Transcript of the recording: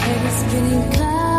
head is spinning clouds.